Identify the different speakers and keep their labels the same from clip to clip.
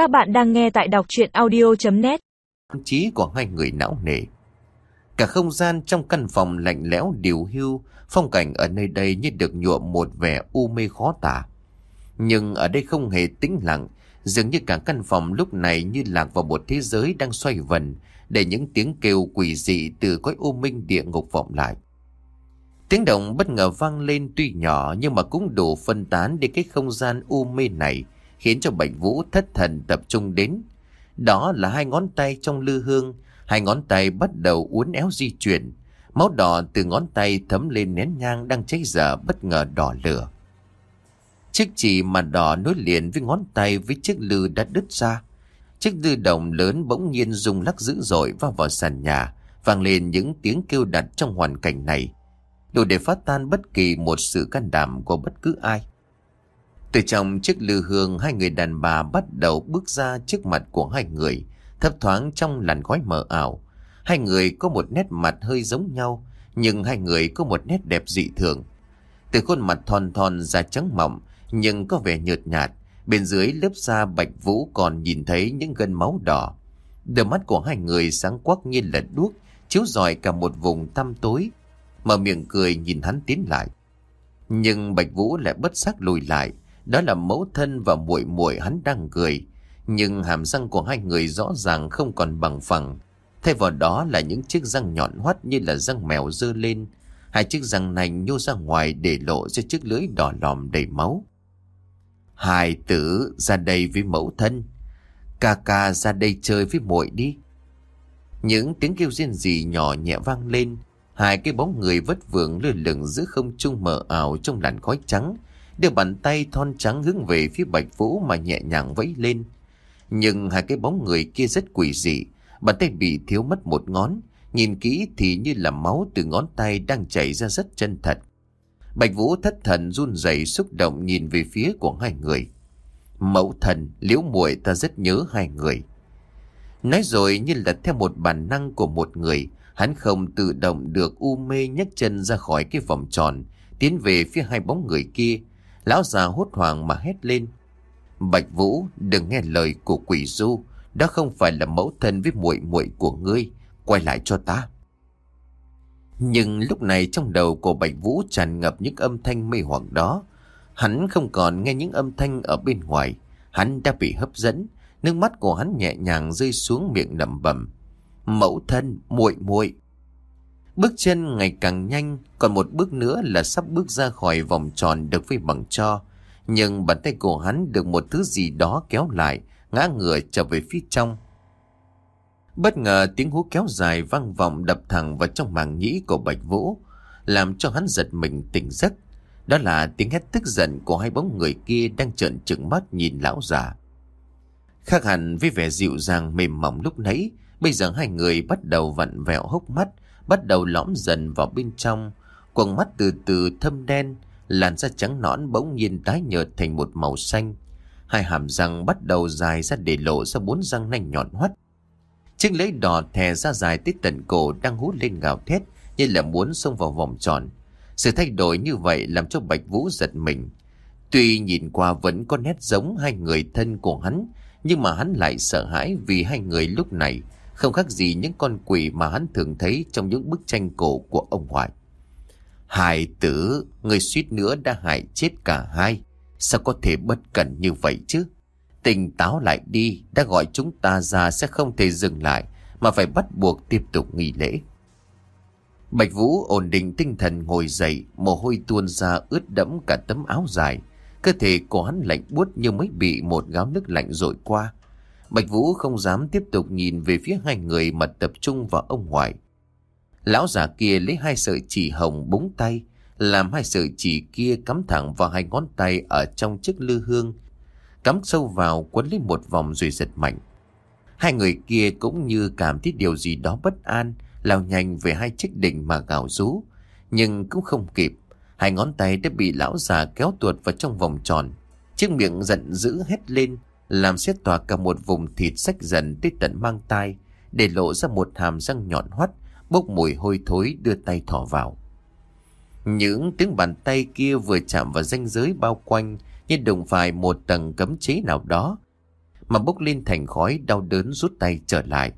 Speaker 1: Các bạn đang nghe tại đọc chuyện audio.net
Speaker 2: trí của hai người não nề. Cả không gian trong căn phòng lạnh lẽo điều hưu, phong cảnh ở nơi đây như được nhuộm một vẻ u mê khó tả. Nhưng ở đây không hề tĩnh lặng, dường như cả căn phòng lúc này như lạc vào một thế giới đang xoay vần, để những tiếng kêu quỷ dị từ cõi u minh địa ngục vọng lại. Tiếng động bất ngờ vang lên tuy nhỏ nhưng mà cũng đủ phân tán để cái không gian u mê này, khiến cho Bạch Vũ thất thần tập trung đến. Đó là hai ngón tay trong lư hương, hai ngón tay bắt đầu uốn éo di chuyển. Máu đỏ từ ngón tay thấm lên nén nhang đang cháy dở bất ngờ đỏ lửa. Chiếc chỉ mà đỏ nối liền với ngón tay với chiếc lư đã đứt ra. Chiếc lư đồng lớn bỗng nhiên rung lắc dữ dội vào vào sàn nhà, vang lên những tiếng kêu đặt trong hoàn cảnh này. Đủ để phát tan bất kỳ một sự can đảm của bất cứ ai. Từ trong chiếc lư hương hai người đàn bà bắt đầu bước ra trước mặt của hai người, thấp thoáng trong làn khói mờ ảo. Hai người có một nét mặt hơi giống nhau, nhưng hai người có một nét đẹp dị thường. Từ khuôn mặt thon thon da trắng mỏng, nhưng có vẻ nhợt nhạt, bên dưới lớp da bạch vũ còn nhìn thấy những gân máu đỏ. Đôi mắt của hai người sáng quắc như là đuốc, chiếu rọi cả một vùng tăm tối, mở miệng cười nhìn hắn tiến lại. Nhưng Bạch Vũ lại bất giác lùi lại, đó là mẫu thân và muội muội hắn đang cười. Nhưng hàm răng của hai người rõ ràng không còn bằng phẳng. Thay vào đó là những chiếc răng nhọn hoắt như là răng mèo dơ lên. Hai chiếc răng nành nhô ra ngoài để lộ ra chiếc lưỡi đỏ lòm đầy máu. Hai tử ra đây với mẫu thân. Ca ca ra đây chơi với muội đi. Những tiếng kêu riêng gì nhỏ nhẹ vang lên. Hai cái bóng người vất vưởng lơ lửng giữa không trung mờ ảo trong làn khói trắng đưa bàn tay thon trắng hướng về phía Bạch Vũ mà nhẹ nhàng vẫy lên. Nhưng hai cái bóng người kia rất quỷ dị, bàn tay bị thiếu mất một ngón, nhìn kỹ thì như là máu từ ngón tay đang chảy ra rất chân thật. Bạch Vũ thất thần run rẩy xúc động nhìn về phía của hai người. Mẫu thần, liễu muội ta rất nhớ hai người. Nói rồi như là theo một bản năng của một người, hắn không tự động được u mê nhấc chân ra khỏi cái vòng tròn, tiến về phía hai bóng người kia, Lão già hốt hoảng mà hét lên. Bạch Vũ, đừng nghe lời của quỷ du. Đó không phải là mẫu thân với muội muội của ngươi. Quay lại cho ta. Nhưng lúc này trong đầu của Bạch Vũ tràn ngập những âm thanh mê hoặc đó. Hắn không còn nghe những âm thanh ở bên ngoài. Hắn đã bị hấp dẫn. Nước mắt của hắn nhẹ nhàng rơi xuống miệng lẩm bẩm. Mẫu thân, muội muội Bước chân ngày càng nhanh, còn một bước nữa là sắp bước ra khỏi vòng tròn được vây bằng cho. Nhưng bàn tay của hắn được một thứ gì đó kéo lại, ngã ngửa trở về phía trong. Bất ngờ tiếng hú kéo dài vang vọng đập thẳng vào trong màng nhĩ của Bạch Vũ, làm cho hắn giật mình tỉnh giấc. Đó là tiếng hét tức giận của hai bóng người kia đang trợn trừng mắt nhìn lão già. Khác hẳn với vẻ dịu dàng mềm mỏng lúc nãy, bây giờ hai người bắt đầu vặn vẹo hốc mắt, bắt đầu lõm dần vào bên trong. Quầng mắt từ từ thâm đen, làn da trắng nõn bỗng nhiên tái nhợt thành một màu xanh. Hai hàm răng bắt đầu dài ra để lộ ra bốn răng nanh nhọn hoắt. Chiếc lưỡi đỏ thè ra dài tới tận cổ đang hút lên gào thét như là muốn xông vào vòng tròn. Sự thay đổi như vậy làm cho Bạch Vũ giật mình. Tuy nhìn qua vẫn có nét giống hai người thân của hắn, nhưng mà hắn lại sợ hãi vì hai người lúc này không khác gì những con quỷ mà hắn thường thấy trong những bức tranh cổ của ông ngoại. Hai tử, người suýt nữa đã hại chết cả hai. Sao có thể bất cẩn như vậy chứ? Tỉnh táo lại đi, đã gọi chúng ta ra sẽ không thể dừng lại, mà phải bắt buộc tiếp tục nghỉ lễ. Bạch Vũ ổn định tinh thần ngồi dậy, mồ hôi tuôn ra ướt đẫm cả tấm áo dài. Cơ thể của hắn lạnh buốt như mới bị một gáo nước lạnh rội qua. Bạch Vũ không dám tiếp tục nhìn về phía hai người mà tập trung vào ông ngoại. Lão già kia lấy hai sợi chỉ hồng búng tay, làm hai sợi chỉ kia cắm thẳng vào hai ngón tay ở trong chiếc lư hương, cắm sâu vào quấn lấy một vòng rồi giật mạnh. Hai người kia cũng như cảm thấy điều gì đó bất an, lao nhanh về hai chiếc đỉnh mà gào rú, nhưng cũng không kịp. Hai ngón tay đã bị lão già kéo tuột vào trong vòng tròn. Chiếc miệng giận dữ hét lên, làm xét tỏa cả một vùng thịt sách dần tới tận mang tai, để lộ ra một hàm răng nhọn hoắt, bốc mùi hôi thối đưa tay thỏ vào. Những tiếng bàn tay kia vừa chạm vào ranh giới bao quanh như đụng phải một tầng cấm chế nào đó. mà bốc lên thành khói đau đớn rút tay trở lại.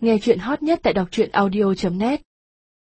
Speaker 3: Nghe chuyện hot nhất tại đọc truyện audio.net